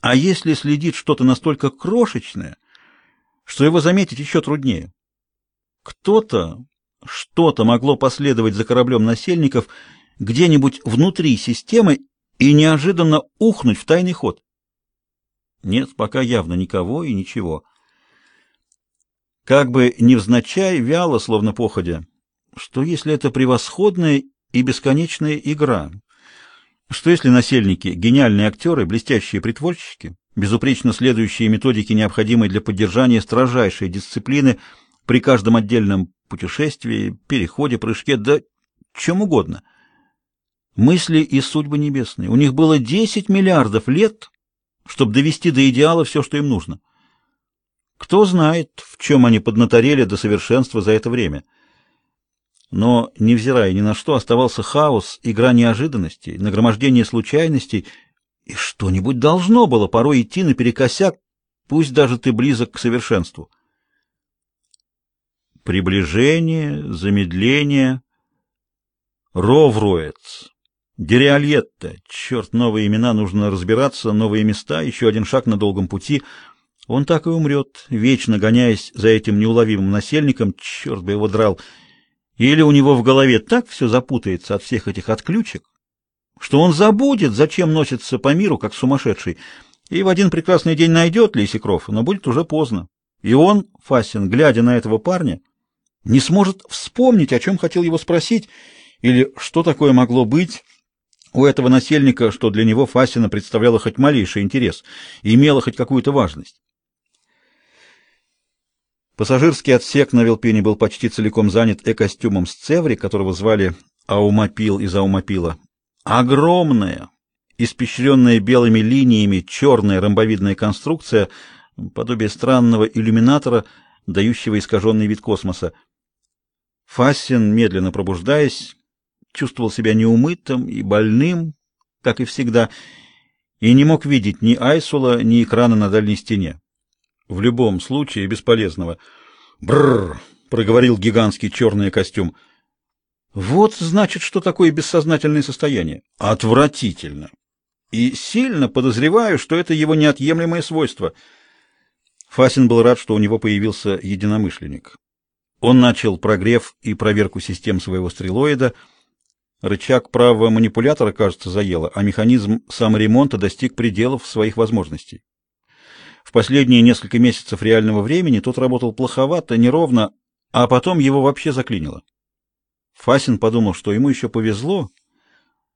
А если следит что-то настолько крошечное, что его заметить еще труднее? Кто-то, что-то могло последовать за кораблем насельников где-нибудь внутри системы и неожиданно ухнуть в тайный ход. Нет, пока явно никого и ничего. Как бы невзначай, вяло, словно походя, что если это превосходная и бесконечная игра? Что если насельники — гениальные актеры, блестящие притворщики, безупречно следующие методики, необходимые для поддержания строжайшей дисциплины при каждом отдельном путешествии, переходе, прыжке, да чем угодно. Мысли и судьбы небесные. У них было 10 миллиардов лет, чтобы довести до идеала все, что им нужно. Кто знает, в чем они поднаторели до совершенства за это время. Но, невзирая ни на что, оставался хаос, игра неожиданностей, нагромождение случайностей, и что-нибудь должно было порой идти наперекосяк, пусть даже ты близок к совершенству. Приближение, замедление, Ровруэц, Дереальетта, черт, новые имена, нужно разбираться, новые места, еще один шаг на долгом пути. Он так и умрет, вечно гоняясь за этим неуловимым насельником, черт бы его драл, — или у него в голове так все запутается от всех этих отключек, что он забудет, зачем носится по миру, как сумасшедший, и в один прекрасный день найдет Лисикров, но будет уже поздно. И он, Фасин, глядя на этого парня, не сможет вспомнить, о чем хотел его спросить, или что такое могло быть у этого насельника, что для него Фасина представляло хоть малейший интерес и имело хоть какую-то важность. Пассажирский отсек на Велпине был почти целиком занят э-костюмом с цеври, которого звали Аумапил из Аумапила. Огромная, испещренная белыми линиями, черная ромбовидная конструкция, подобие странного иллюминатора, дающего искаженный вид космоса. Фассин, медленно пробуждаясь, чувствовал себя неумытым и больным, как и всегда, и не мог видеть ни Айсула, ни экрана на дальней стене. В любом случае бесполезного. Бррр, проговорил гигантский черный костюм. Вот значит, что такое бессознательное состояние. Отвратительно. И сильно подозреваю, что это его неотъемлемое свойство. Фасин был рад, что у него появился единомышленник. Он начал прогрев и проверку систем своего стрелоида. Рычаг правого манипулятора, кажется, заело, а механизм саморемонта достиг пределов своих возможностей. В последние несколько месяцев реального времени тот работал плоховато, неровно, а потом его вообще заклинило. Фасин подумал, что ему еще повезло.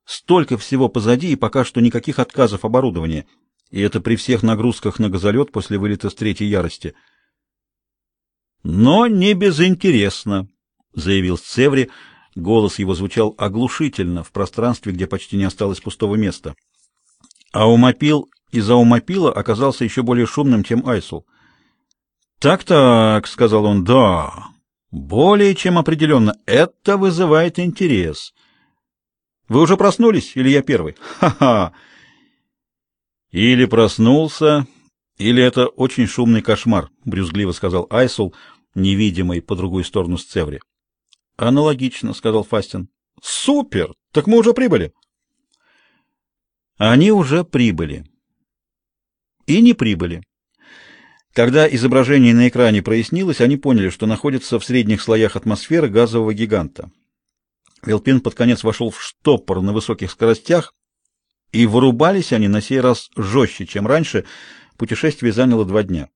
Столько всего позади и пока что никаких отказов оборудования, и это при всех нагрузках на газолет после вылета с третьей ярости. «Но не безинтересно», — заявил Сцеври. Голос его звучал оглушительно в пространстве, где почти не осталось пустого места. А умопил из Аумапила оказался еще более шумным, чем Айсул. «Так-так», — сказал он, — «да, более чем определенно, это вызывает интерес. Вы уже проснулись, или я первый? Ха-ха!» «Или проснулся, или это очень шумный кошмар», — брюзгливо сказал Айсул, невидимый по другую сторону Сцеври. «Аналогично», — сказал Фастин. «Супер! Так мы уже прибыли». Они уже прибыли и не прибыли. Когда изображение на экране прояснилось, они поняли, что находятся в средних слоях атмосферы газового гиганта. Велпин под конец вошел в штопор на высоких скоростях, и вырубались они на сей раз жестче, чем раньше. Путешествие заняло два дня.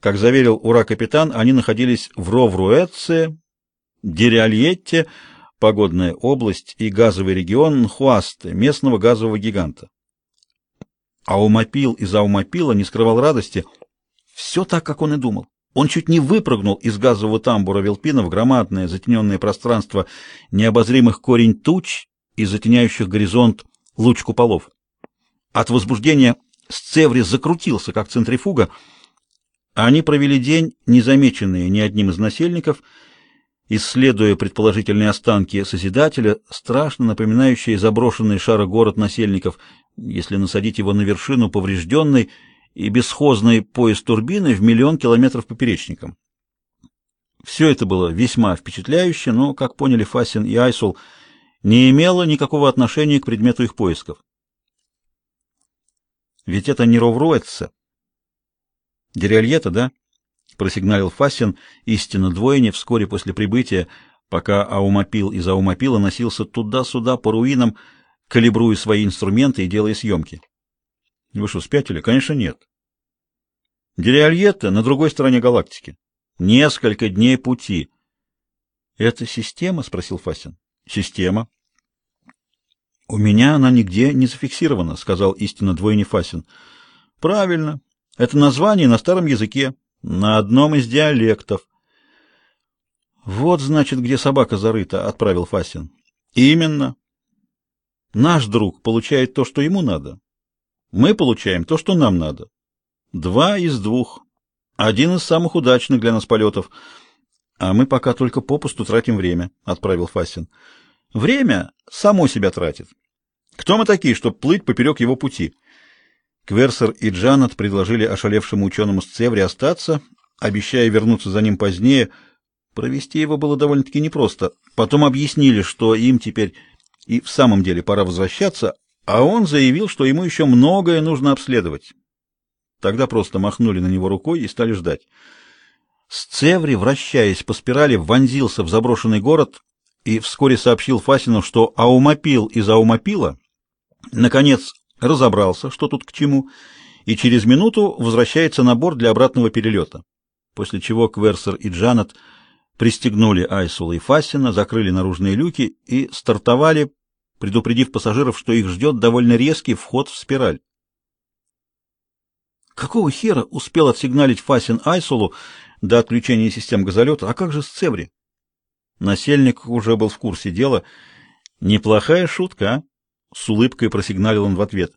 Как заверил ура-капитан, они находились в Ровруэце, Дереальетте, погодная область и газовый регион Нхуасте, местного газового гиганта. Аумопил из Аумопила не скрывал радости. Все так, как он и думал. Он чуть не выпрыгнул из газового тамбура Велпина в громадное затененное пространство необозримых корень туч и затеняющих горизонт луч куполов. От возбуждения Сцеври закрутился, как центрифуга. Они провели день, незамеченные ни одним из насельников, исследуя предположительные останки Созидателя, страшно напоминающие заброшенный шарогород насельников, если насадить его на вершину поврежденной и бесхозной пояс турбины в миллион километров поперечником. Все это было весьма впечатляюще, но, как поняли Фасин и Айсул, не имело никакого отношения к предмету их поисков. Ведь это не Ровроэцца. Дерельета, да? Просигналил Фасин, истинно двойне, вскоре после прибытия, пока Аумапил из Аумапила носился туда-сюда по руинам, калибруя свои инструменты и делая съемки. Вы что, спятили? Конечно, нет. Дерельета на другой стороне галактики. Несколько дней пути. Это система? спросил Фасин. Система. У меня она нигде не зафиксирована, сказал истинно двойне Фасин. Правильно. Это название на старом языке, на одном из диалектов. Вот, значит, где собака зарыта, отправил Фасин. Именно. Наш друг получает то, что ему надо. Мы получаем то, что нам надо. Два из двух. Один из самых удачных для нас полетов. А мы пока только попусту тратим время, отправил Фасин. Время само себя тратит. Кто мы такие, чтобы плыть поперек его пути? Кверсер и Джанет предложили ошалевшему ученому с Цеври остаться, обещая вернуться за ним позднее. Провести его было довольно-таки непросто. Потом объяснили, что им теперь и в самом деле пора возвращаться, а он заявил, что ему еще многое нужно обследовать. Тогда просто махнули на него рукой и стали ждать. Сцеври, вращаясь по спирали, вонзился в заброшенный город и вскоре сообщил Фасину, что Аумапил из Аумапила наконец разобрался, что тут к чему, и через минуту возвращается на борт для обратного перелета. После чего Кверсер и Джанет пристегнули Айсула и Фасина, закрыли наружные люки и стартовали, предупредив пассажиров, что их ждет довольно резкий вход в спираль. Какого хера успел отсигналить Фасин Айсулу до отключения систем газолета, а как же с Цеври? Насельник уже был в курсе дела. Неплохая шутка, а? С улыбкой просигналил он в ответ.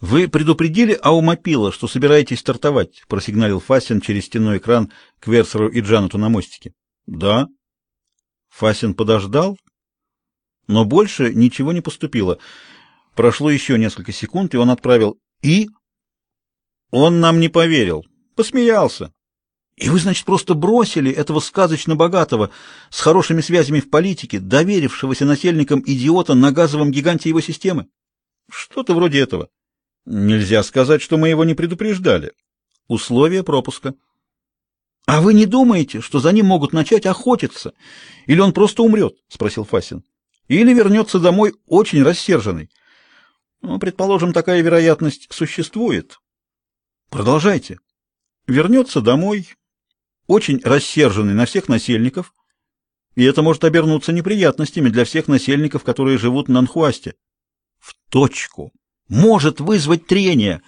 Вы предупредили Аумапила, что собираетесь стартовать, просигналил Фасин через стенной экран к Версеру и Джанату на мостике. Да. Фасин подождал, но больше ничего не поступило. Прошло еще несколько секунд, и он отправил «И?» Он нам не поверил, посмеялся. И вы, значит, просто бросили этого сказочно богатого, с хорошими связями в политике, доверившегося насельникам идиота на газовом гиганте его системы? Что-то вроде этого. Нельзя сказать, что мы его не предупреждали. Условие пропуска. А вы не думаете, что за ним могут начать охотиться? Или он просто умрет? спросил Фасин. Или вернется домой очень рассерженный. Ну, предположим, такая вероятность существует. Продолжайте. Вернется домой, очень рассерженный на всех насельников, и это может обернуться неприятностями для всех насельников, которые живут на Нхуасте. В точку. Может вызвать трение,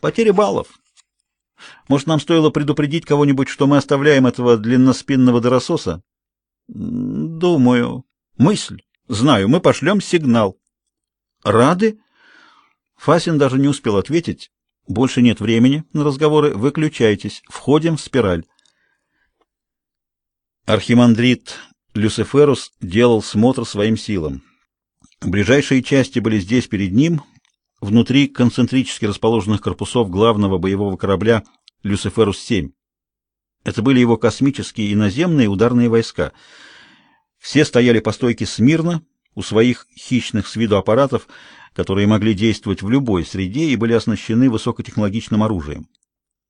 потеря баллов. Может, нам стоило предупредить кого-нибудь, что мы оставляем этого длинноспинного дорососа? Думаю. Мысль. Знаю, мы пошлем сигнал. Рады? Фасин даже не успел ответить. Больше нет времени на разговоры, выключайтесь, входим в спираль. Архимандрит Люциферус делал смотр своим силам. Ближайшие части были здесь перед ним, внутри концентрически расположенных корпусов главного боевого корабля Люциферус-7. Это были его космические и наземные ударные войска. Все стояли по стойке смирно у своих хищных с виду аппаратов, которые могли действовать в любой среде и были оснащены высокотехнологичным оружием.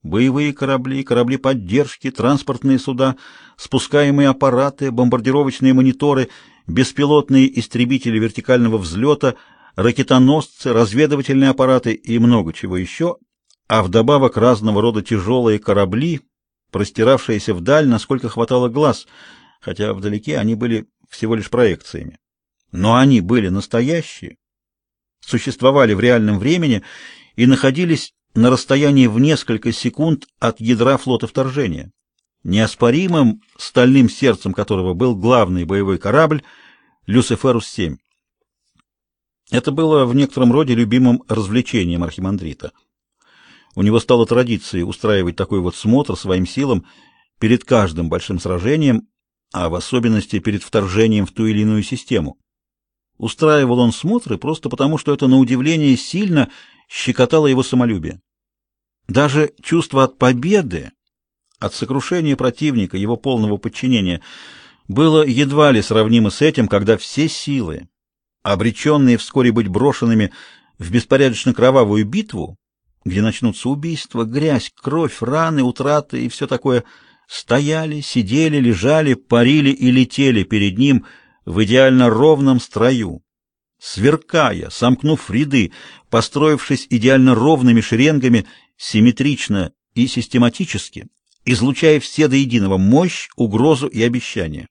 Боевые корабли, корабли поддержки, транспортные суда, спускаемые аппараты, бомбардировочные мониторы, беспилотные истребители вертикального взлета, ракетоносцы, разведывательные аппараты и много чего еще, а вдобавок разного рода тяжелые корабли, простиравшиеся вдаль, насколько хватало глаз, хотя вдалеке они были всего лишь проекциями. Но они были настоящие, существовали в реальном времени и находились на расстоянии в несколько секунд от ядра флота вторжения, неоспоримым стальным сердцем которого был главный боевой корабль Люциферус-7. Это было в некотором роде любимым развлечением архимандрита. У него стало традицией устраивать такой вот смотр своим силам перед каждым большим сражением, а в особенности перед вторжением в ту или иную систему. Устраивал он смотры просто потому, что это на удивление сильно щекотало его самолюбие. Даже чувство от победы, от сокрушения противника, его полного подчинения, было едва ли сравнимо с этим, когда все силы, обреченные вскоре быть брошенными в беспорядочно кровавую битву, где начнутся убийства, грязь, кровь, раны, утраты и все такое, стояли, сидели, лежали, парили и летели перед ним в идеально ровном строю, сверкая, сомкнув ряды, построившись идеально ровными шеренгами, симметрично и систематически, излучая все до единого мощь, угрозу и обещание.